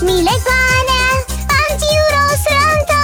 Mile goane, am diuros ranto,